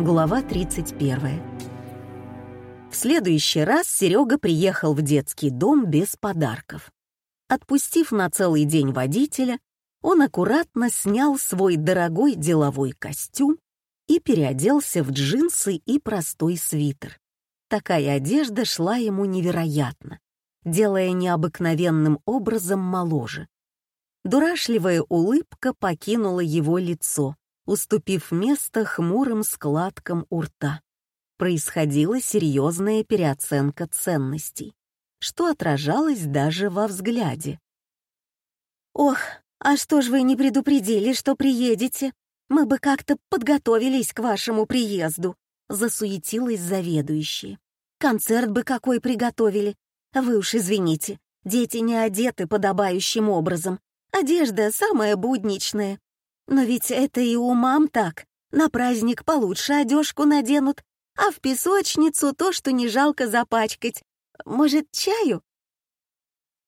Глава 31. В следующий раз Серега приехал в детский дом без подарков. Отпустив на целый день водителя, он аккуратно снял свой дорогой деловой костюм и переоделся в джинсы и простой свитер. Такая одежда шла ему невероятно, делая необыкновенным образом моложе. Дурашливая улыбка покинула его лицо, уступив место хмурым складкам у рта. Происходила серьезная переоценка ценностей, что отражалось даже во взгляде. «Ох, а что ж вы не предупредили, что приедете? Мы бы как-то подготовились к вашему приезду», засуетилась заведующая. «Концерт бы какой приготовили. Вы уж извините, дети не одеты подобающим образом. Одежда самая будничная. Но ведь это и у мам так. На праздник получше одежку наденут, а в песочницу то, что не жалко запачкать. Может, чаю?»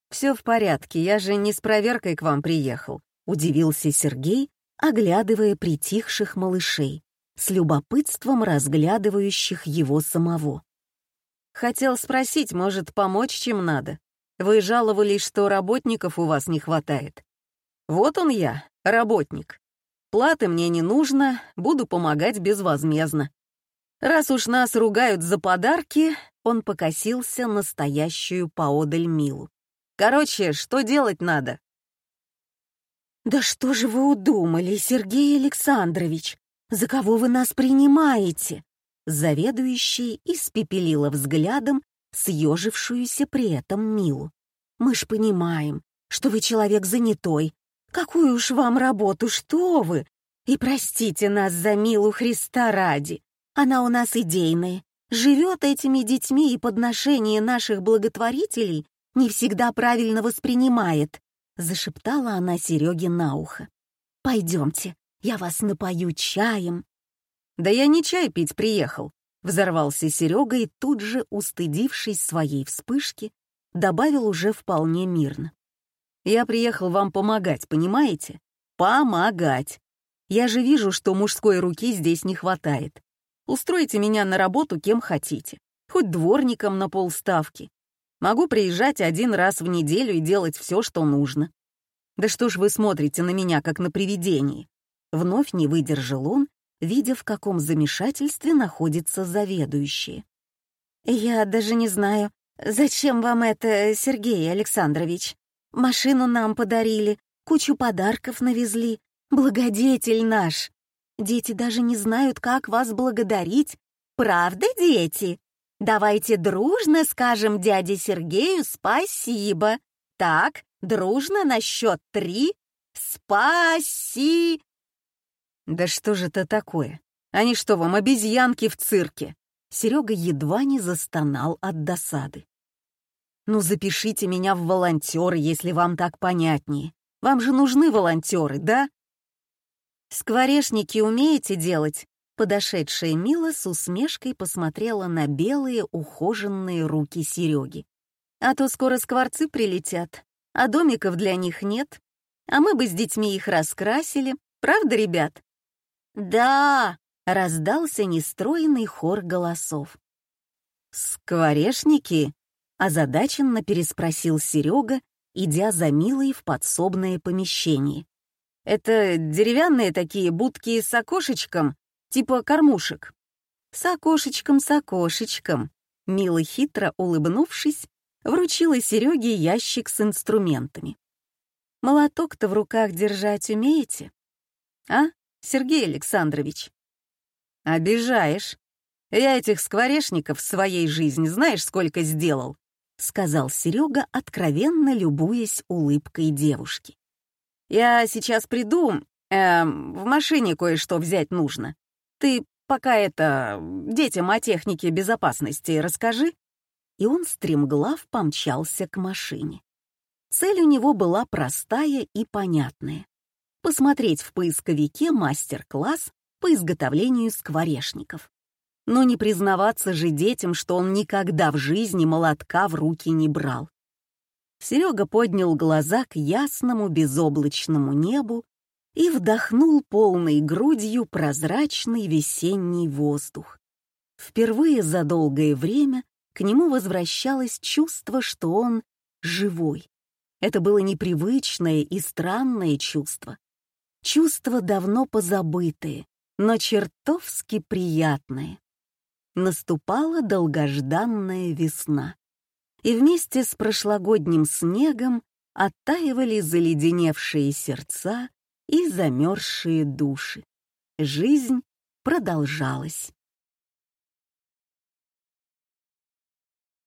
«Все в порядке, я же не с проверкой к вам приехал», — удивился Сергей, оглядывая притихших малышей, с любопытством разглядывающих его самого. «Хотел спросить, может, помочь чем надо? Вы жаловались, что работников у вас не хватает. Вот он я, работник. Платы мне не нужно, буду помогать безвозмездно. Раз уж нас ругают за подарки, он покосился настоящую поодаль Милу. Короче, что делать надо? «Да что же вы удумали, Сергей Александрович? За кого вы нас принимаете?» Заведующая испепелила взглядом съежившуюся при этом Милу. «Мы ж понимаем, что вы человек занятой, Какую уж вам работу, что вы! И простите нас за Милу Христа ради. Она у нас идейная, живет этими детьми и подношение наших благотворителей не всегда правильно воспринимает», — зашептала она Сереге на ухо. «Пойдемте, я вас напою чаем». «Да я не чай пить приехал», — взорвался Серега и тут же, устыдившись своей вспышки, добавил уже вполне мирно. Я приехал вам помогать, понимаете? Помогать. Я же вижу, что мужской руки здесь не хватает. Устройте меня на работу кем хотите. Хоть дворником на полставки. Могу приезжать один раз в неделю и делать все, что нужно. Да что ж вы смотрите на меня, как на привидение? Вновь не выдержал он, видя, в каком замешательстве находится заведующий. «Я даже не знаю, зачем вам это, Сергей Александрович?» Машину нам подарили, кучу подарков навезли. Благодетель наш. Дети даже не знают, как вас благодарить. Правда, дети? Давайте дружно скажем дяде Сергею спасибо. Так, дружно на счет три. Спаси... Да что же это такое? Они что, вам обезьянки в цирке? Серега едва не застонал от досады. Ну запишите меня в волонтеры, если вам так понятнее. Вам же нужны волонтеры, да? Скворечники умеете делать? Подошедшая Мила с усмешкой посмотрела на белые ухоженные руки Сереги. А то скоро скворцы прилетят, а домиков для них нет. А мы бы с детьми их раскрасили, правда, ребят? Да, раздался нестроенный хор голосов. «Скворечники?» Озадаченно переспросил Серега, идя за Милой в подсобное помещение. «Это деревянные такие будки с окошечком, типа кормушек?» «С окошечком, с окошечком», Мила хитро улыбнувшись, вручила Сереге ящик с инструментами. «Молоток-то в руках держать умеете?» «А, Сергей Александрович?» «Обижаешь. Я этих скворечников в своей жизни знаешь, сколько сделал? — сказал Серега, откровенно любуясь улыбкой девушки. «Я сейчас приду, эм, в машине кое-что взять нужно. Ты пока это детям о технике безопасности расскажи». И он стремглав помчался к машине. Цель у него была простая и понятная — посмотреть в поисковике мастер-класс по изготовлению скворечников. Но не признаваться же детям, что он никогда в жизни молотка в руки не брал. Серега поднял глаза к ясному безоблачному небу и вдохнул полной грудью прозрачный весенний воздух. Впервые за долгое время к нему возвращалось чувство, что он живой. Это было непривычное и странное чувство. Чувство давно позабытое, но чертовски приятное. Наступала долгожданная весна. И вместе с прошлогодним снегом оттаивали заледеневшие сердца и замерзшие души. Жизнь продолжалась.